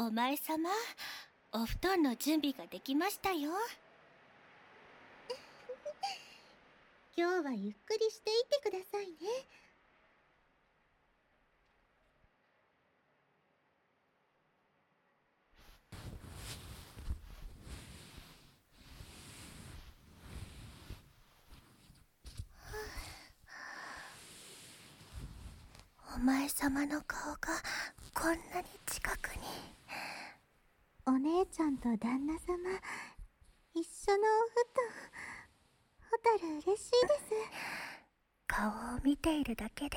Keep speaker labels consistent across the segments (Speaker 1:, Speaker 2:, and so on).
Speaker 1: お前様お布団の準備ができましたよ。
Speaker 2: 今日はゆっくりしていてくださいね。
Speaker 1: お前様の顔がこんなに近くに。
Speaker 2: お姉ちゃんと旦那様一緒のお布団ホタル嬉しいです。
Speaker 1: 顔を見ているだけで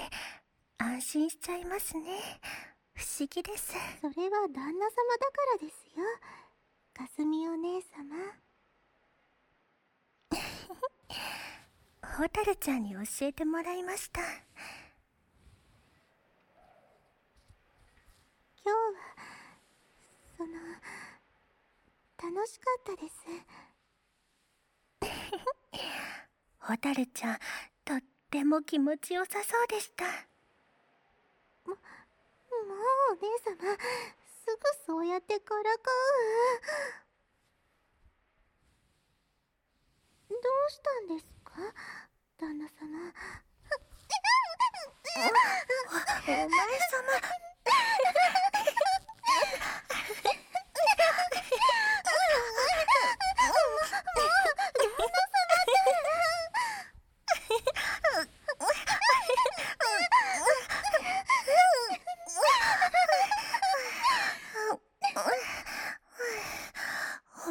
Speaker 1: 安心しちゃいますね。不思議です。
Speaker 2: それは旦那様だからですよ。かすみお姉様。
Speaker 1: ホタルちゃんに教えてもらいました。
Speaker 2: 今日はその楽しかったです。
Speaker 1: ホタルちゃんとっても気持ちよさそうでした。
Speaker 2: もうお姉様すぐそうやってからかう。どうしたんですか？旦那様。
Speaker 1: お前様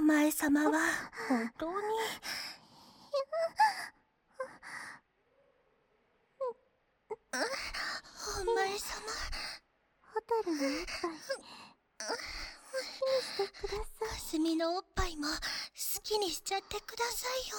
Speaker 1: 前様は本当にお前様
Speaker 2: ホタルの一杯好きにしてください
Speaker 1: かすみのおっぱいも好きにしちゃってくださいよ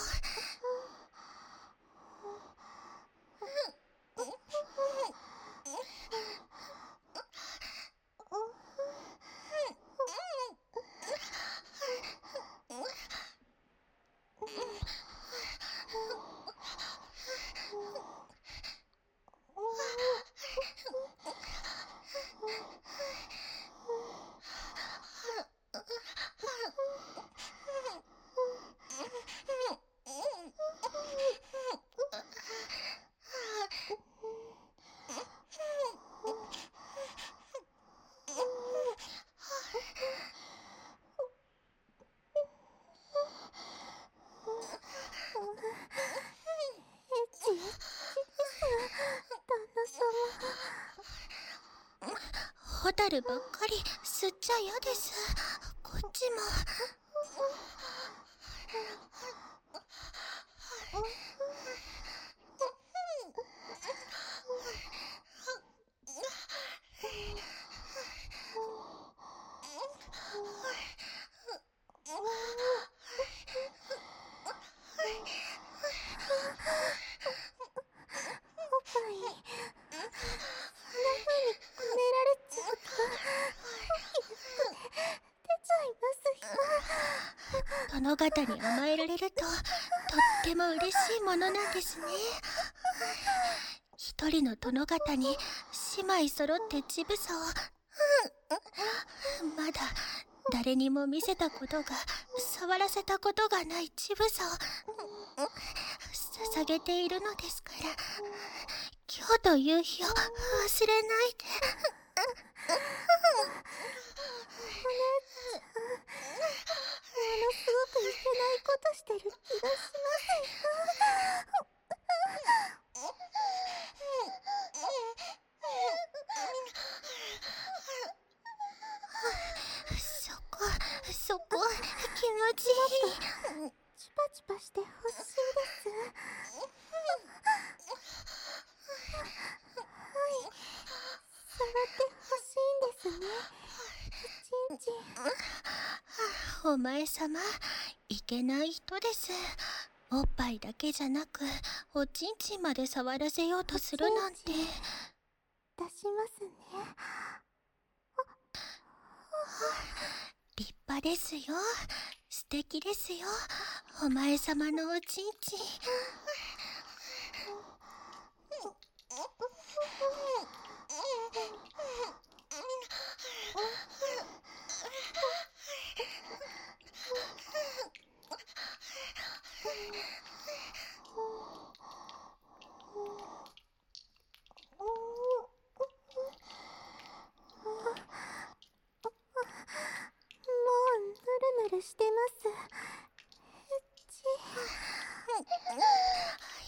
Speaker 2: エッチエッチです旦那様
Speaker 1: ホタルばっかり。吸っちゃ嫌です。こっちも
Speaker 2: おっぱいそんな風にこねられちゃうと出ちゃいますよ
Speaker 1: 殿方に甘えられるととっても嬉しいものなんですね。一人の殿方に姉妹揃って乳房をまだ誰にも見せたことが触らせたことがない乳房を捧げているのですから今日という日を忘れないで
Speaker 2: ものすごくいけないことしてる気がし
Speaker 1: そこそこ気持ちいい
Speaker 2: チュパチュパしてほしいですはい触ってほしいんですねちんちん
Speaker 1: お前様けない人です。おっぱいだけじゃなくおちんちんまで触らせようとするなんて。
Speaker 2: 出しますね。
Speaker 1: 立派ですよ。素敵ですよ。お前様のおちんちん
Speaker 2: ぬるしてま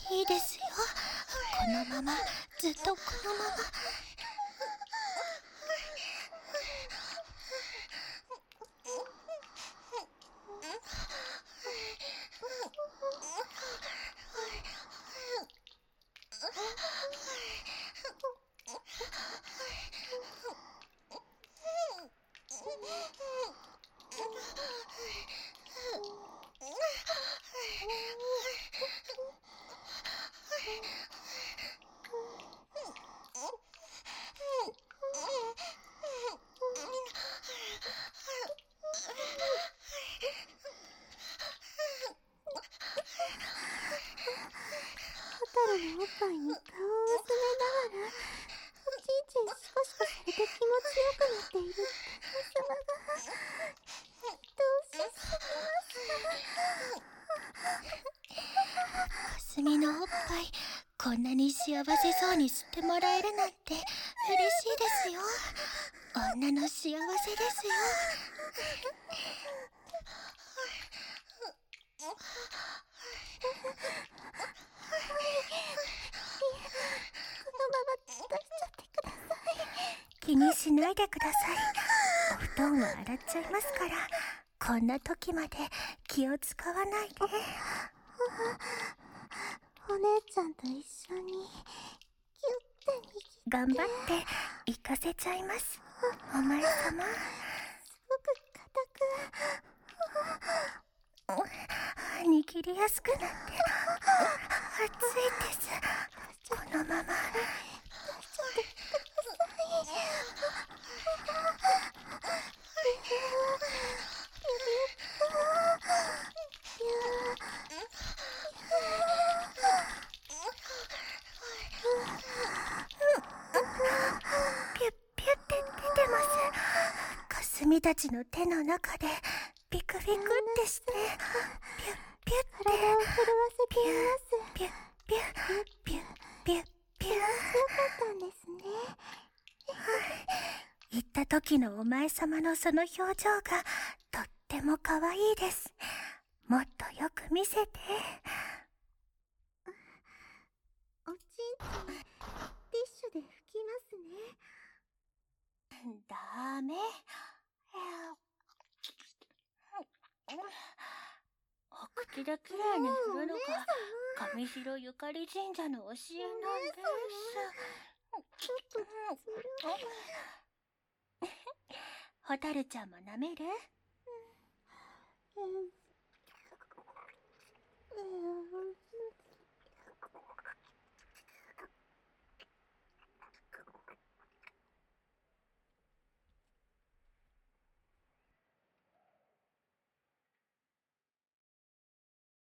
Speaker 2: す
Speaker 1: いいですよこのままずっとこのまま
Speaker 2: ぱいに顔を薄めながらおちんちんシコシコされて気持ちよくなっている様がどうしす
Speaker 1: ぎますかすみのおっぱいこんなに幸せそうに吸ってもらえるなんて嬉しいですよ。女の幸せですよ。気にしないでください。お布団は洗っちゃいますから。こんな時まで気を使わないで。
Speaker 2: お姉ちゃんと一緒にギュッて握って。
Speaker 1: 頑張って行かせちゃいます。お前様。す
Speaker 2: ごく
Speaker 1: 硬く。握りやすくなって。暑いです。このままたちの手の中でビクビクってしてピュッピュッて
Speaker 2: 体を震わせています
Speaker 1: ピュッピュッピュッピュッピュッ
Speaker 2: よかったんですね
Speaker 1: 言った時のお前様のその表情がとっても可愛いですもっとよく見せて
Speaker 2: おちんちんティッシュで拭きます
Speaker 1: ねダメお口できれいにするのが上白ゆかり神社の教えなんです。
Speaker 2: ちょっと
Speaker 1: ホタルちゃんも舐める？